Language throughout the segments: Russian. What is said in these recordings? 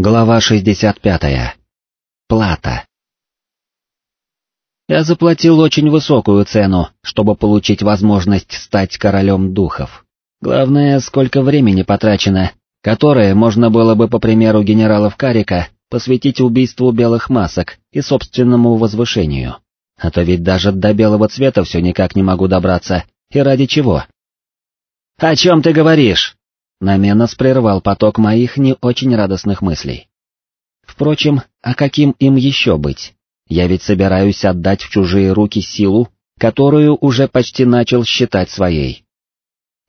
Глава 65. Плата. Я заплатил очень высокую цену, чтобы получить возможность стать королем духов. Главное, сколько времени потрачено, которое можно было бы, по примеру генералов Карика, посвятить убийству белых масок и собственному возвышению. А то ведь даже до белого цвета все никак не могу добраться, и ради чего? «О чем ты говоришь?» Наменос прервал поток моих не очень радостных мыслей. Впрочем, а каким им еще быть? Я ведь собираюсь отдать в чужие руки силу, которую уже почти начал считать своей.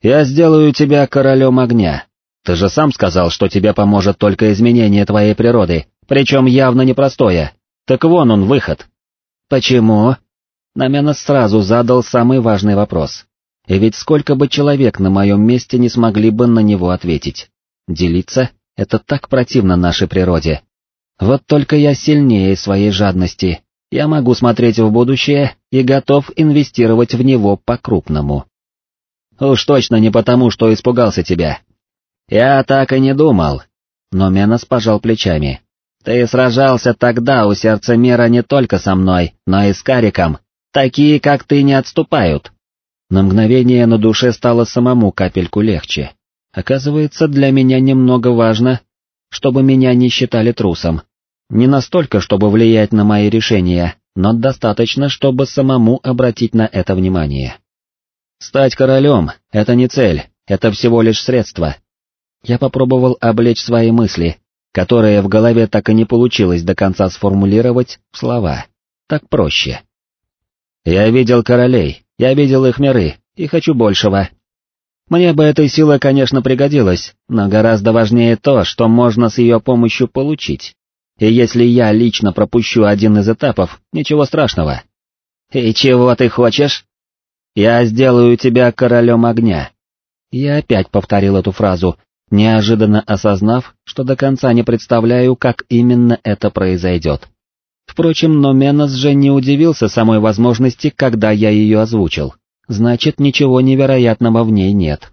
«Я сделаю тебя королем огня. Ты же сам сказал, что тебе поможет только изменение твоей природы, причем явно непростое. Так вон он, выход». «Почему?» Наменос сразу задал самый важный вопрос. И ведь сколько бы человек на моем месте не смогли бы на него ответить. Делиться — это так противно нашей природе. Вот только я сильнее своей жадности, я могу смотреть в будущее и готов инвестировать в него по-крупному. Уж точно не потому, что испугался тебя. Я так и не думал. Но Менос пожал плечами. Ты сражался тогда у сердца мира не только со мной, но и с Кариком. Такие, как ты, не отступают. На мгновение на душе стало самому капельку легче. Оказывается, для меня немного важно, чтобы меня не считали трусом. Не настолько, чтобы влиять на мои решения, но достаточно, чтобы самому обратить на это внимание. Стать королем — это не цель, это всего лишь средство. Я попробовал облечь свои мысли, которые в голове так и не получилось до конца сформулировать в слова. Так проще. Я видел королей, я видел их миры, и хочу большего. Мне бы эта сила, конечно, пригодилась, но гораздо важнее то, что можно с ее помощью получить. И если я лично пропущу один из этапов, ничего страшного. И чего ты хочешь? Я сделаю тебя королем огня. Я опять повторил эту фразу, неожиданно осознав, что до конца не представляю, как именно это произойдет. Впрочем, Номенос же не удивился самой возможности, когда я ее озвучил. Значит, ничего невероятного в ней нет.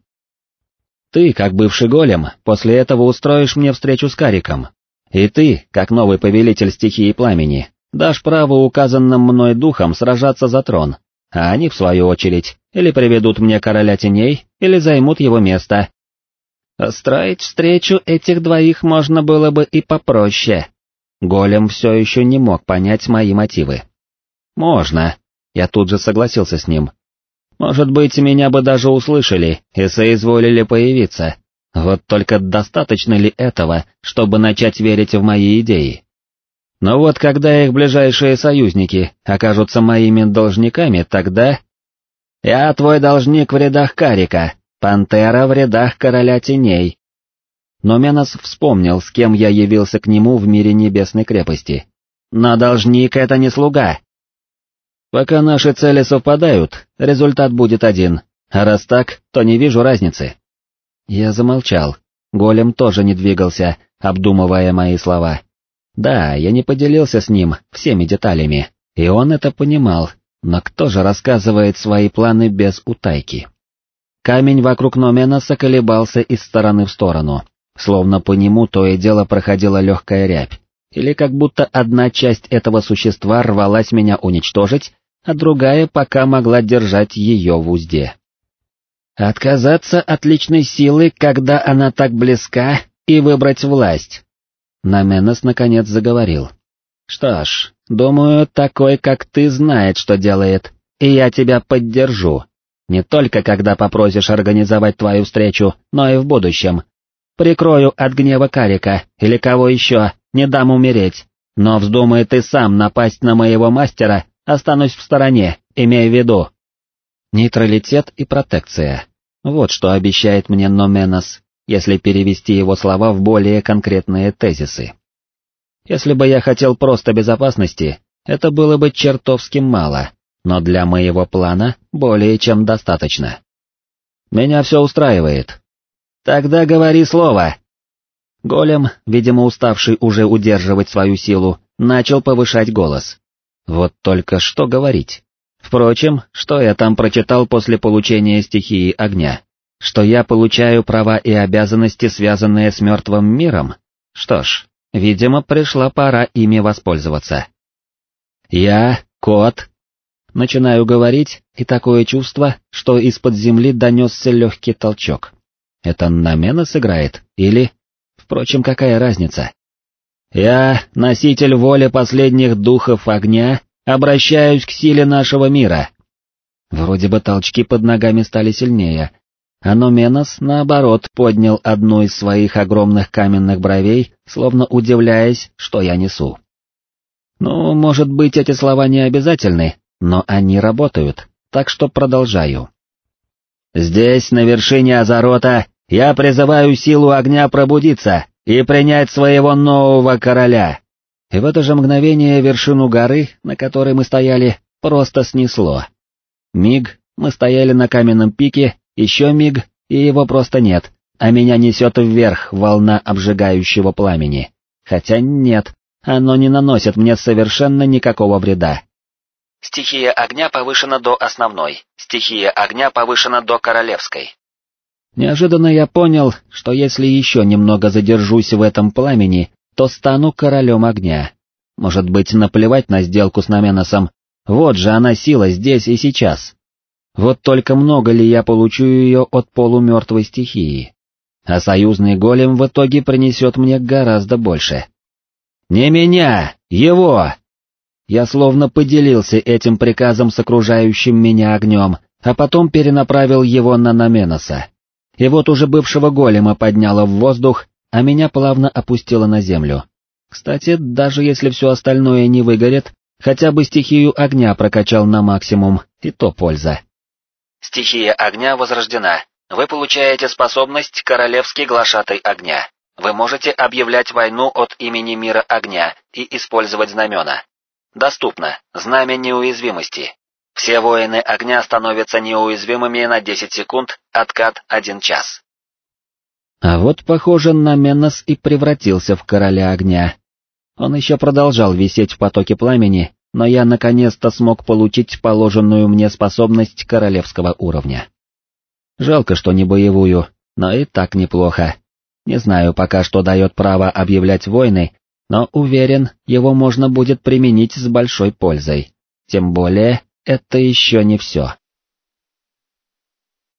Ты, как бывший голем, после этого устроишь мне встречу с Кариком. И ты, как новый повелитель стихии пламени, дашь право указанным мной духам сражаться за трон, а они, в свою очередь, или приведут мне короля теней, или займут его место. Строить встречу этих двоих можно было бы и попроще, Голем все еще не мог понять мои мотивы. «Можно», я тут же согласился с ним. «Может быть, меня бы даже услышали и соизволили появиться. Вот только достаточно ли этого, чтобы начать верить в мои идеи? Но вот когда их ближайшие союзники окажутся моими должниками, тогда... Я твой должник в рядах Карика, пантера в рядах Короля Теней, но Менос вспомнил, с кем я явился к нему в мире Небесной крепости. «Но должник — это не слуга!» «Пока наши цели совпадают, результат будет один, а раз так, то не вижу разницы». Я замолчал, голем тоже не двигался, обдумывая мои слова. Да, я не поделился с ним всеми деталями, и он это понимал, но кто же рассказывает свои планы без утайки? Камень вокруг Номеноса колебался из стороны в сторону, словно по нему то и дело проходила легкая рябь, или как будто одна часть этого существа рвалась меня уничтожить, а другая пока могла держать ее в узде. Отказаться от личной силы, когда она так близка, и выбрать власть. Наменос наконец заговорил. Что ж, думаю, такой, как ты, знает, что делает, и я тебя поддержу. Не только когда попросишь организовать твою встречу, но и в будущем, Прикрою от гнева Карика или кого еще, не дам умереть. Но вздумай ты сам напасть на моего мастера, останусь в стороне, имея в виду. Нейтралитет и протекция. Вот что обещает мне Номенос, если перевести его слова в более конкретные тезисы. Если бы я хотел просто безопасности, это было бы чертовски мало, но для моего плана более чем достаточно. Меня все устраивает, «Тогда говори слово!» Голем, видимо уставший уже удерживать свою силу, начал повышать голос. Вот только что говорить. Впрочем, что я там прочитал после получения стихии огня? Что я получаю права и обязанности, связанные с мертвым миром? Что ж, Видимо, пришла пора ими воспользоваться. «Я, кот...» Начинаю говорить, и такое чувство, что из-под земли донесся легкий толчок. Это Намена сыграет, или... Впрочем, какая разница? Я, носитель воли последних духов огня, обращаюсь к силе нашего мира. Вроде бы толчки под ногами стали сильнее, а Номенос, наоборот, поднял одну из своих огромных каменных бровей, словно удивляясь, что я несу. Ну, может быть, эти слова не обязательны, но они работают, так что продолжаю. Здесь, на вершине Азарота, я призываю силу огня пробудиться и принять своего нового короля. И в это же мгновение вершину горы, на которой мы стояли, просто снесло. Миг, мы стояли на каменном пике, еще миг, и его просто нет, а меня несет вверх волна обжигающего пламени. Хотя нет, оно не наносит мне совершенно никакого вреда. Стихия огня повышена до основной, стихия огня повышена до королевской. Неожиданно я понял, что если еще немного задержусь в этом пламени, то стану королем огня. Может быть, наплевать на сделку с Наменосом, вот же она сила здесь и сейчас. Вот только много ли я получу ее от полумертвой стихии? А союзный голем в итоге принесет мне гораздо больше. «Не меня! Его!» Я словно поделился этим приказом с окружающим меня огнем, а потом перенаправил его на Наменоса. И вот уже бывшего голема подняло в воздух, а меня плавно опустило на землю. Кстати, даже если все остальное не выгорит, хотя бы стихию огня прокачал на максимум, и то польза. Стихия огня возрождена. Вы получаете способность «Королевский глашатай огня». Вы можете объявлять войну от имени мира огня и использовать знамена. Доступно. Знамя неуязвимости. Все воины огня становятся неуязвимыми на 10 секунд, откат 1 час. А вот, похоже, Наменос и превратился в короля огня. Он еще продолжал висеть в потоке пламени, но я наконец-то смог получить положенную мне способность королевского уровня. Жалко, что не боевую, но и так неплохо. Не знаю пока, что дает право объявлять войны, но уверен, его можно будет применить с большой пользой. Тем более, это еще не все.